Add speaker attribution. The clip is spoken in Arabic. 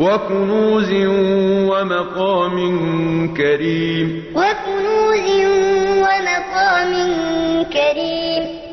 Speaker 1: وَكُنُوزٍ وَمَقَامٍ كَرِيمٍ. وَكُنُوزٍ